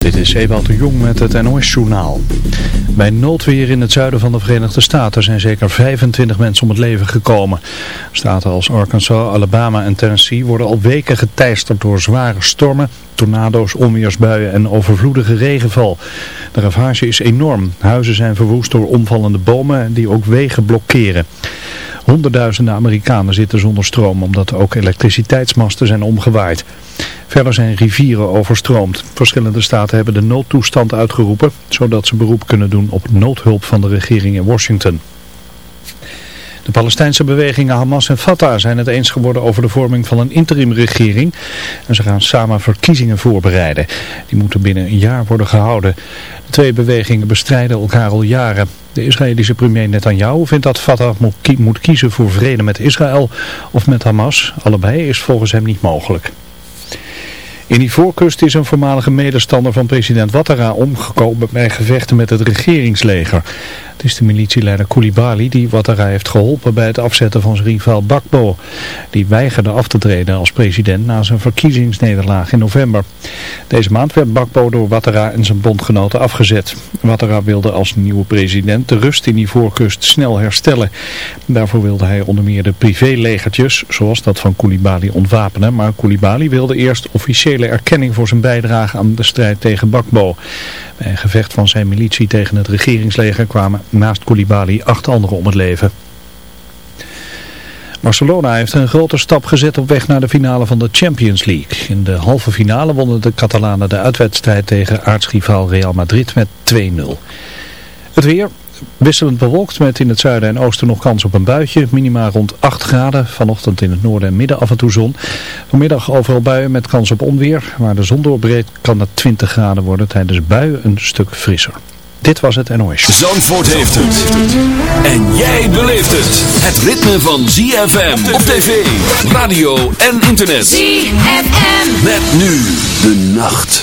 Dit is Ewald de Jong met het NOS-journaal. Bij noodweer in het zuiden van de Verenigde Staten zijn zeker 25 mensen om het leven gekomen. Staten als Arkansas, Alabama en Tennessee worden al weken geteisterd door zware stormen, tornado's, onweersbuien en overvloedige regenval. De ravage is enorm. Huizen zijn verwoest door omvallende bomen die ook wegen blokkeren. Honderdduizenden Amerikanen zitten zonder stroom omdat ook elektriciteitsmasten zijn omgewaaid. Verder zijn rivieren overstroomd. Verschillende staten hebben de noodtoestand uitgeroepen, zodat ze beroep kunnen doen op noodhulp van de regering in Washington. De Palestijnse bewegingen Hamas en Fatah zijn het eens geworden over de vorming van een interimregering. En ze gaan samen verkiezingen voorbereiden. Die moeten binnen een jaar worden gehouden. De twee bewegingen bestrijden elkaar al jaren. De Israëlische premier Netanyahu vindt dat Fatah moet kiezen voor vrede met Israël of met Hamas. Allebei is volgens hem niet mogelijk. In Ivoorkust is een voormalige medestander van president Ouattara omgekomen bij gevechten met het regeringsleger. Het is de militieleider Koulibaly die Ouattara heeft geholpen bij het afzetten van zijn rivaal Bakbo. Die weigerde af te treden als president na zijn verkiezingsnederlaag in november. Deze maand werd Bakbo door Ouattara en zijn bondgenoten afgezet. Ouattara wilde als nieuwe president de rust in Ivoorkust snel herstellen. Daarvoor wilde hij onder meer de privélegertjes, zoals dat van Koulibaly, ontwapenen. Maar Koulibaly wilde eerst erkenning voor zijn bijdrage aan de strijd tegen Bakbo. Bij een gevecht van zijn militie tegen het regeringsleger kwamen naast Koulibaly acht anderen om het leven. Barcelona heeft een grote stap gezet op weg naar de finale van de Champions League. In de halve finale wonnen de Catalanen de uitwedstrijd tegen aartsrivaal Real Madrid met 2-0. Het weer, wisselend bewolkt met in het zuiden en oosten nog kans op een buitje. Minima rond 8 graden. Vanochtend in het noorden en midden af en toe zon. Vanmiddag overal buien met kans op onweer. Waar de zon doorbreekt kan het 20 graden worden. Tijdens buien een stuk frisser. Dit was het NOS. Zandvoort heeft het. En jij beleeft het. Het ritme van ZFM op tv, radio en internet. ZFM. Met nu de nacht.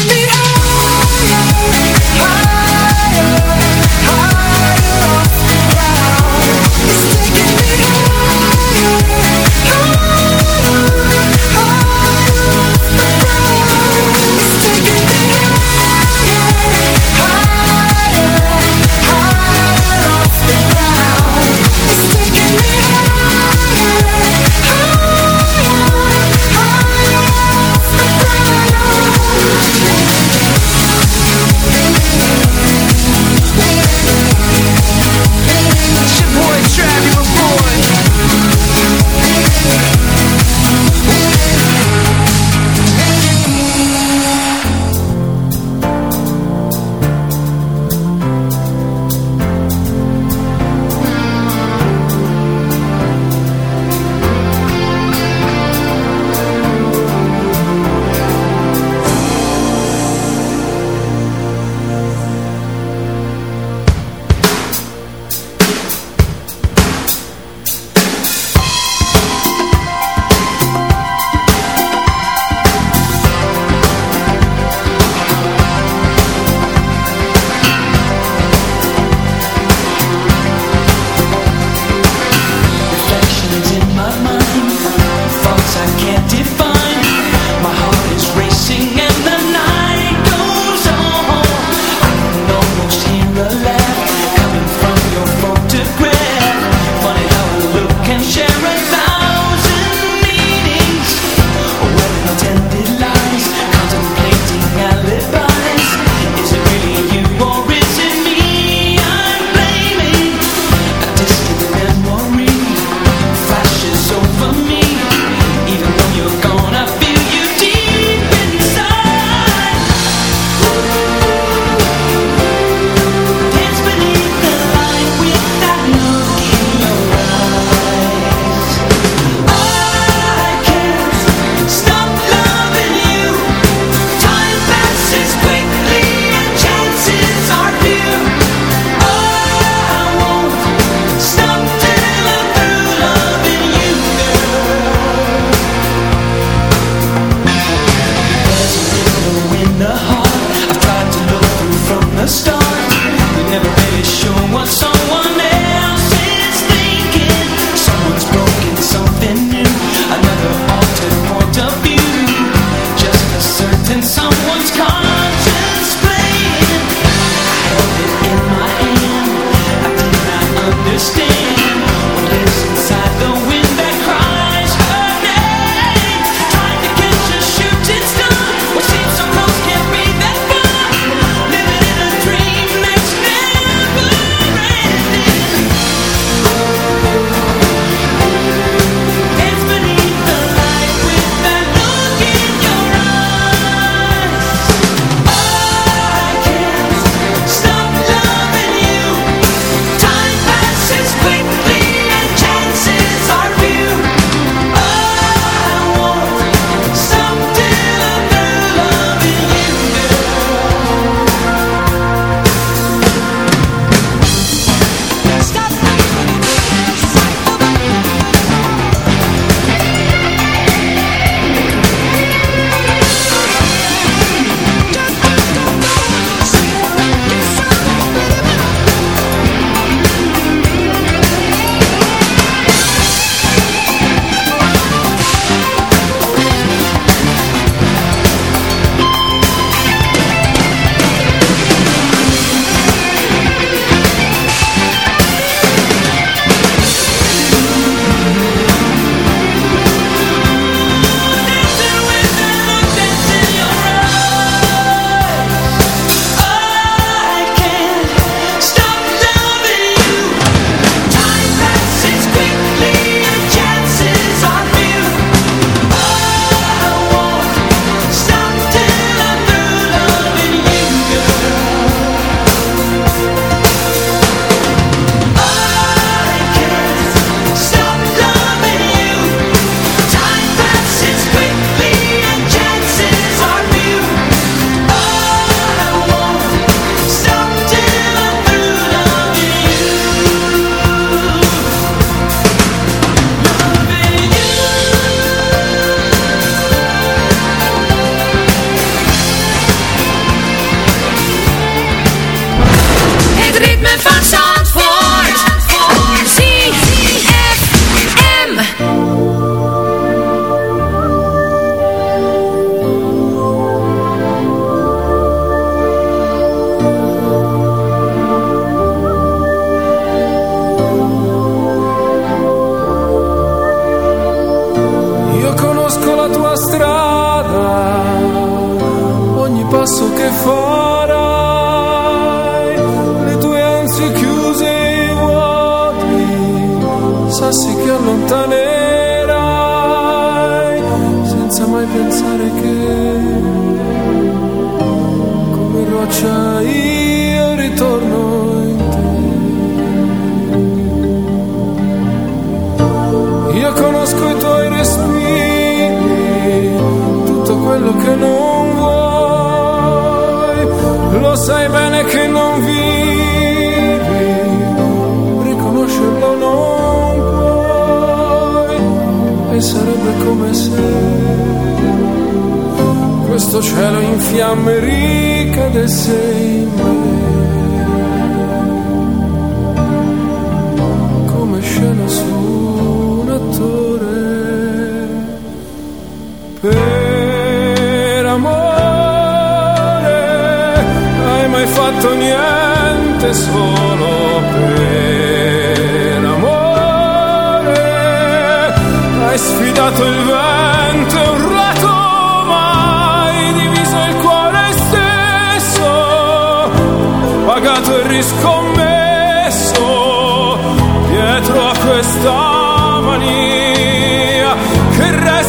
Could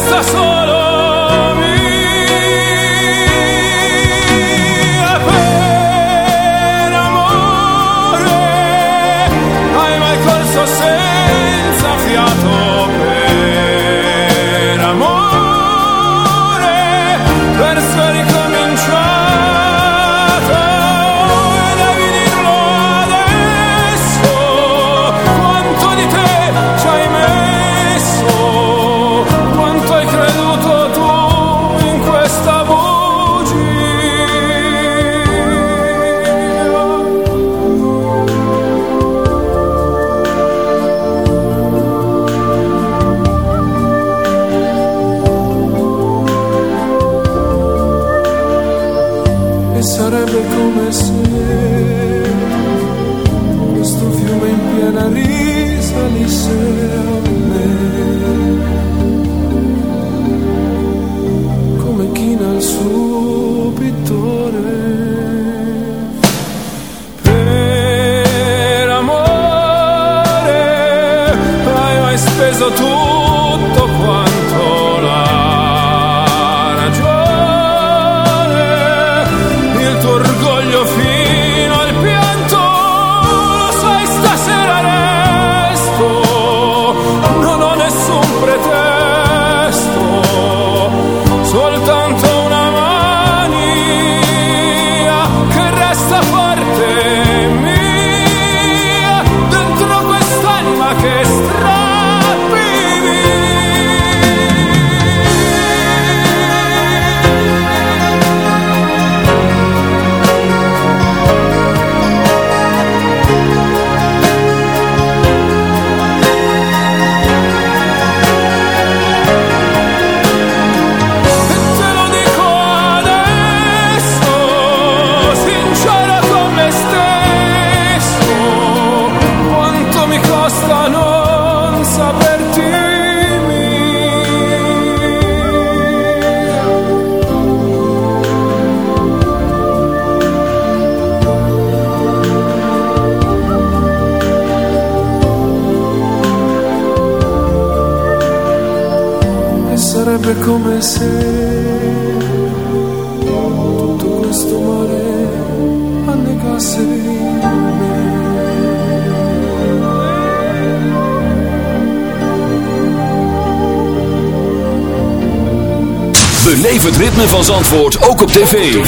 Beleef het ritme van Zandvoort ook op tv.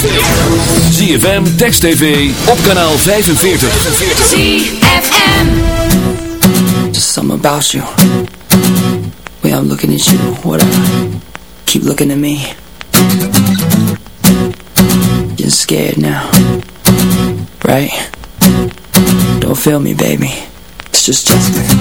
ZFM, Text TV, op kanaal 45. ZFM Just something about you. We I'm looking at you, whatever. Keep looking at me. You're scared now. Right? Don't feel me, baby. It's just Justin.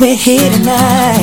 We're here tonight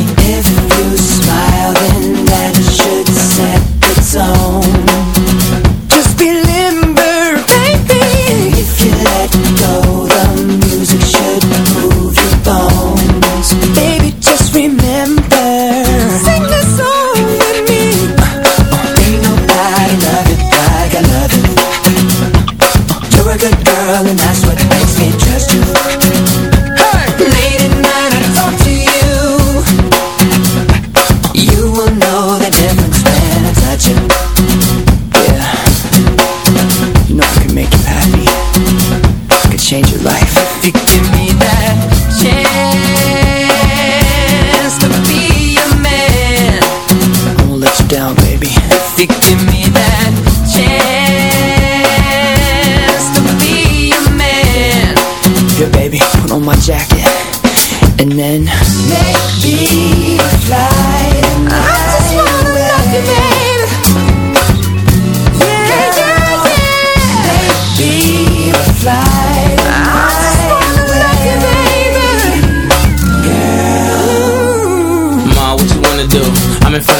fly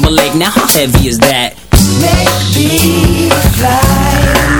Timberlake. Now how heavy is that? Make me fly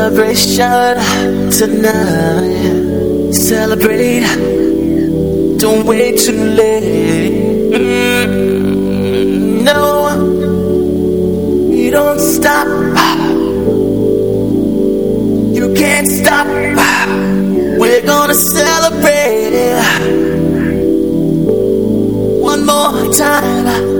celebration tonight. Celebrate. Don't wait too late. Mm-hmm. No, you don't stop. You can't stop. We're gonna celebrate one more time.